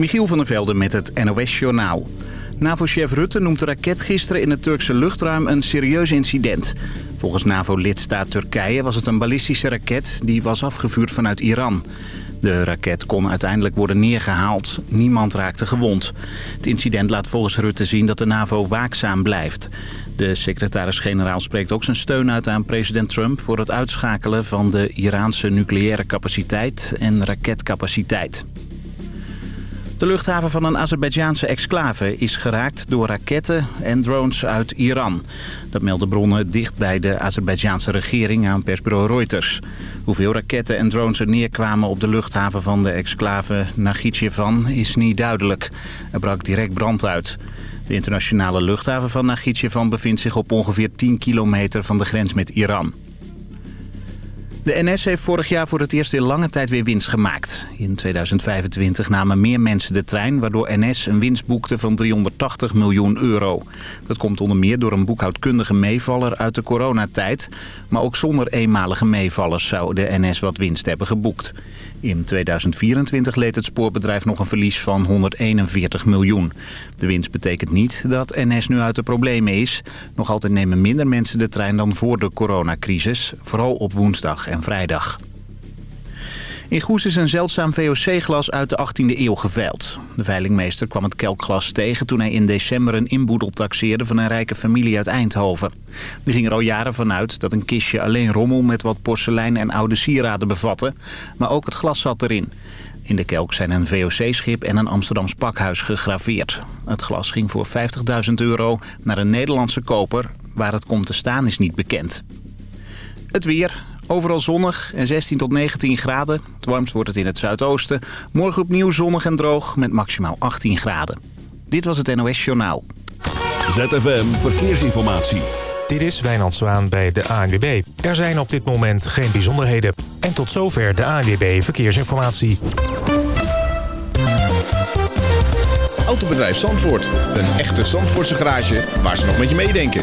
Michiel van der Velde met het NOS-journaal. NAVO-chef Rutte noemt de raket gisteren in het Turkse luchtruim een serieus incident. Volgens NAVO-lidstaat Turkije was het een ballistische raket die was afgevuurd vanuit Iran. De raket kon uiteindelijk worden neergehaald. Niemand raakte gewond. Het incident laat volgens Rutte zien dat de NAVO waakzaam blijft. De secretaris-generaal spreekt ook zijn steun uit aan president Trump... voor het uitschakelen van de Iraanse nucleaire capaciteit en raketcapaciteit. De luchthaven van een Azerbeidzjaanse exclave is geraakt door raketten en drones uit Iran. Dat melden bronnen dicht bij de Azerbeidzjaanse regering aan persbureau Reuters. Hoeveel raketten en drones er neerkwamen op de luchthaven van de exclave Nagichevan is niet duidelijk. Er brak direct brand uit. De internationale luchthaven van Nagichevan bevindt zich op ongeveer 10 kilometer van de grens met Iran. De NS heeft vorig jaar voor het eerst in lange tijd weer winst gemaakt. In 2025 namen meer mensen de trein, waardoor NS een winst boekte van 380 miljoen euro. Dat komt onder meer door een boekhoudkundige meevaller uit de coronatijd. Maar ook zonder eenmalige meevallers zou de NS wat winst hebben geboekt. In 2024 leed het spoorbedrijf nog een verlies van 141 miljoen. De winst betekent niet dat NS nu uit de problemen is. Nog altijd nemen minder mensen de trein dan voor de coronacrisis. Vooral op woensdag en vrijdag. In Goes is een zeldzaam VOC-glas uit de 18e eeuw geveild. De veilingmeester kwam het kelkglas tegen toen hij in december een inboedel taxeerde van een rijke familie uit Eindhoven. Die ging er al jaren vanuit dat een kistje alleen rommel met wat porselein en oude sieraden bevatte, maar ook het glas zat erin. In de kelk zijn een VOC-schip en een Amsterdams pakhuis gegraveerd. Het glas ging voor 50.000 euro naar een Nederlandse koper. Waar het komt te staan is niet bekend. Het weer. Overal zonnig en 16 tot 19 graden. Het warmst wordt het in het zuidoosten. Morgen opnieuw zonnig en droog met maximaal 18 graden. Dit was het NOS Journaal. ZFM Verkeersinformatie. Dit is Wijnand Zwaan bij de ANWB. Er zijn op dit moment geen bijzonderheden. En tot zover de ANWB Verkeersinformatie. Autobedrijf Zandvoort. Een echte Zandvoortse garage waar ze nog met je meedenken.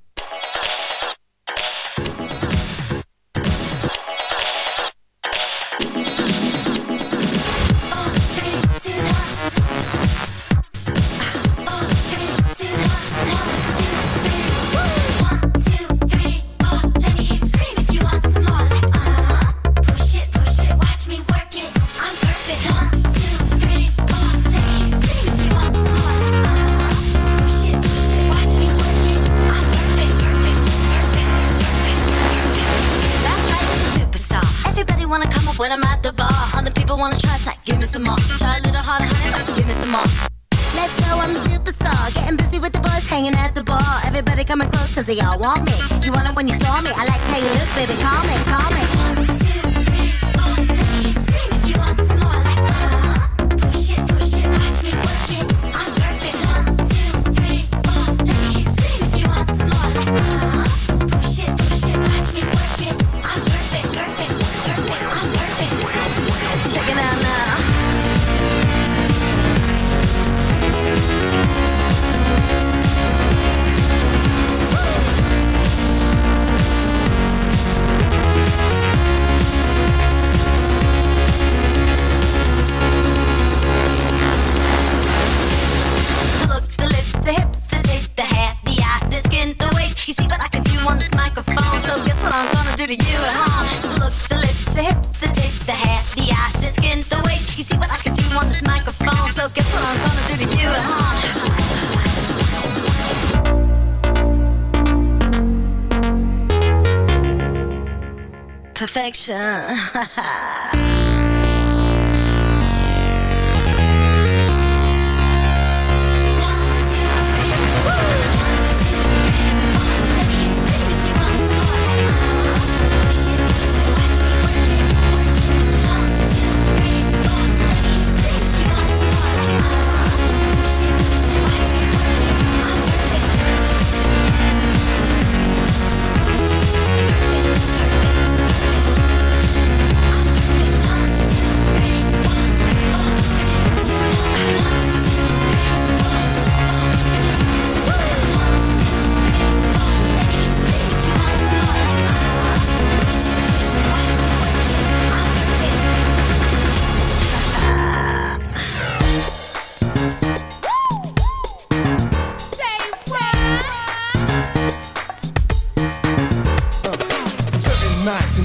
神，哈哈。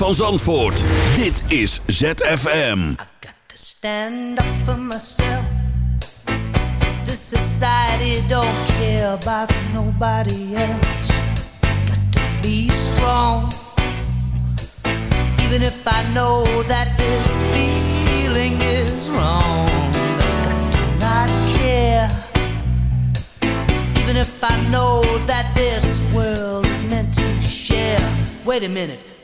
van Zandvoort. Dit is ZFM. I got to stand up for myself. This society don't care about nobody else. Got to be strong. Even if I know that this feeling is wrong. Even if I know that this world is meant to share. Wait a minute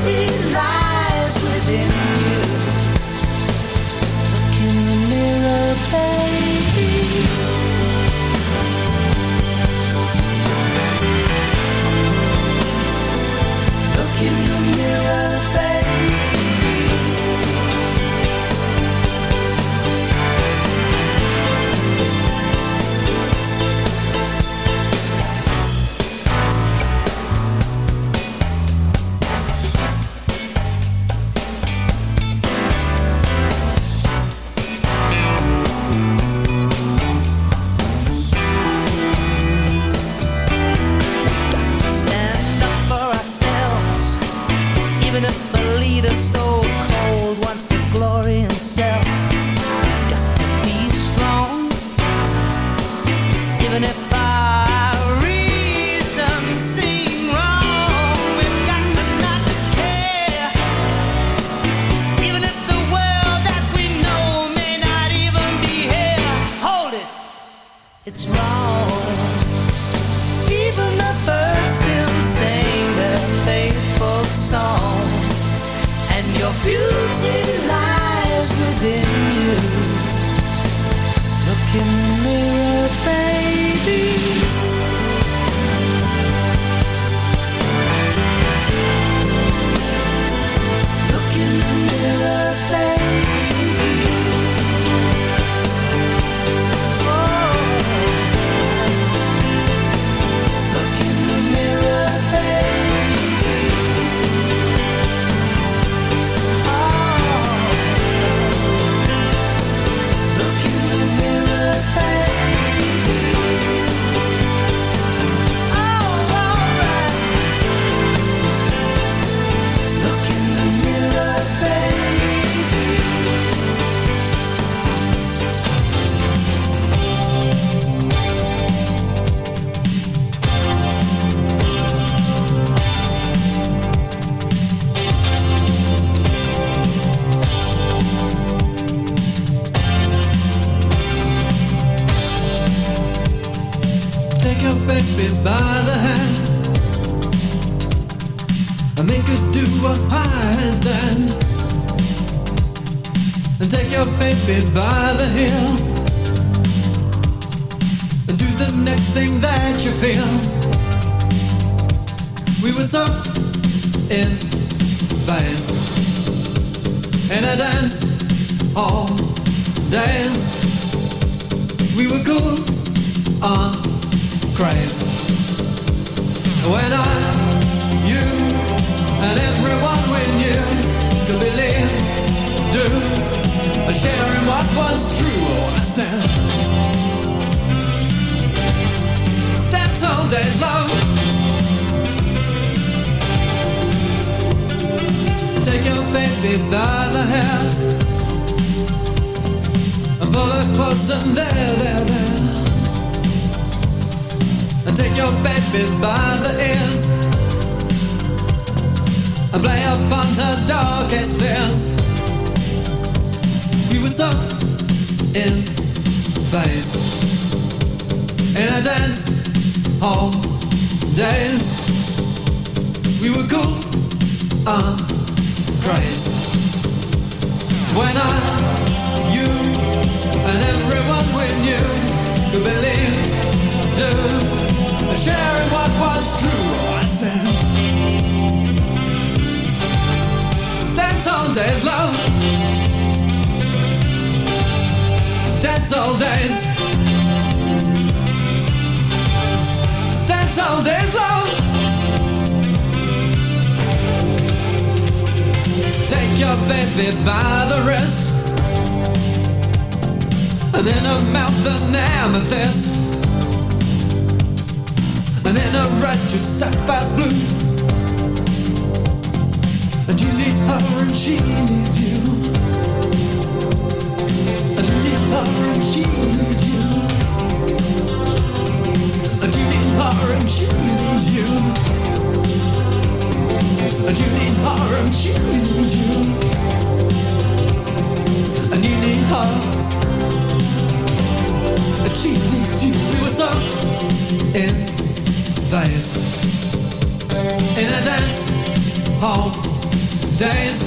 see by the wrist. And in her mouth an amethyst. And in her red to sapphire's blue. And you need her and she needs you. And you need her and she needs you. And you need her and she needs you. And you need her and she needs you her that she needs you. We were so in vice. in a dance hall days.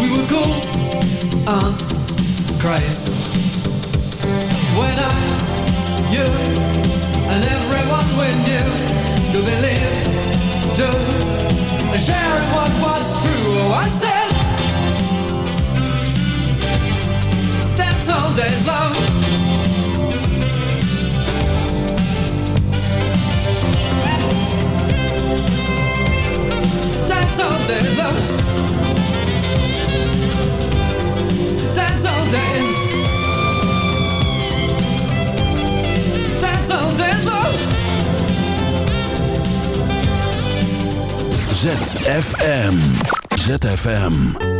We would go on crazy when I, you, and everyone we knew to believe, do, sharing what was true. Oh, I said. That's all long. All days long. All. That's all days long. ZFM. ZFM.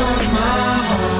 on my heart.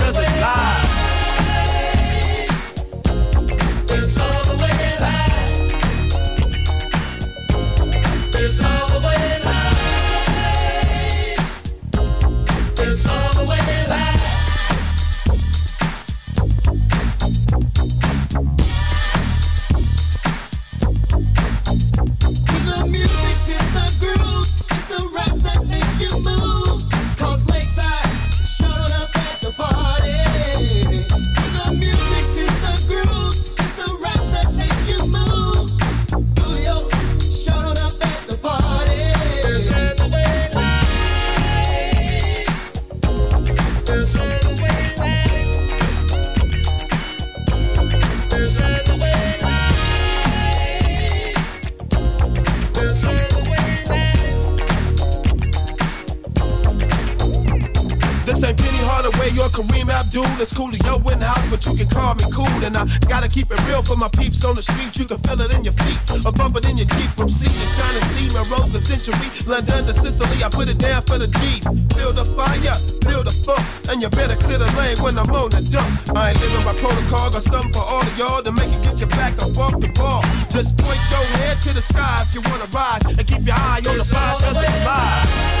It's Coolio in the house, but you can call me cool. And I gotta keep it real for my peeps on the street. You can feel it in your feet, or bump it in your Jeep. From to shining steam and rose a century. London to Sicily, I put it down for the G's. Build a fire, build a funk, and you better clear the lane when I'm on the dump. I ain't living by protocol, got something for all of y'all to make it get your back up off the ball. Just point your head to the sky if you wanna ride, and keep your eye on the prize, cause it's live.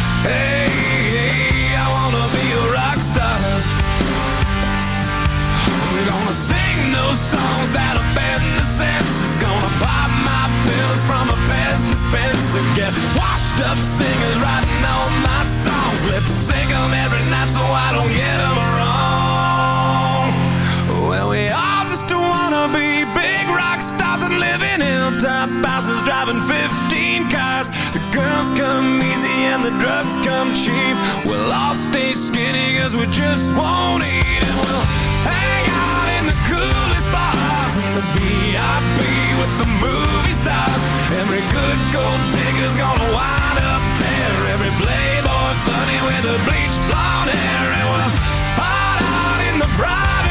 hey, I wanna be a rock star. Gonna sing those songs that offend the. Gonna my pills from a best dispenser. Get washed up singers writing all girls come easy and the drugs come cheap. We'll all stay skinny cause we just won't eat and we'll hang out in the coolest bars in the VIP with the movie stars. Every good gold digger's gonna wind up there. Every playboy bunny with the bleached blonde hair and we'll hide out in the private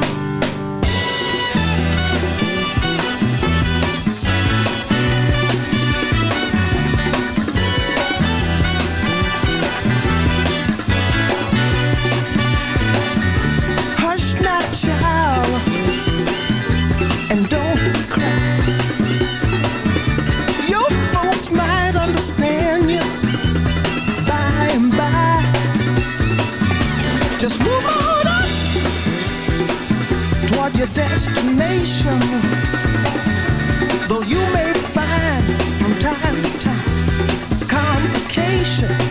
Destination. Though you may find from time to time complication.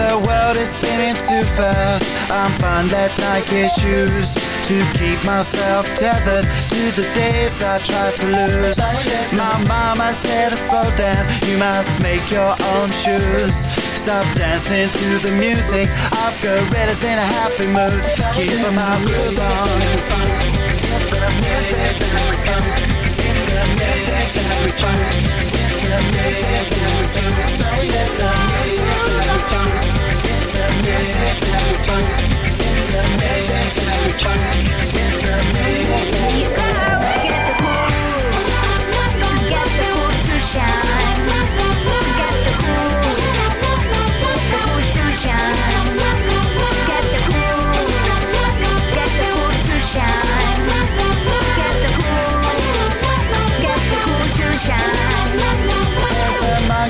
The world is spinning too fast. I'm fine that Nike shoes to keep myself tethered to the days I tried to lose. My mama said, slow down, you must make your own shoes. Stop dancing to the music. I've got gorillas in a happy mood. Keep my groove on. There's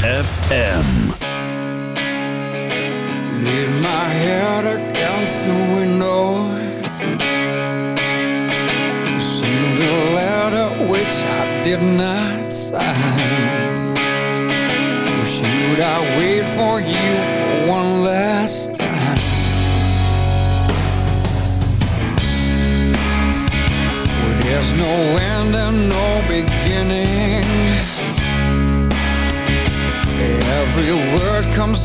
ZFM. Lean my head against the window. See the letter which I did not.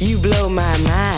You blow my mind.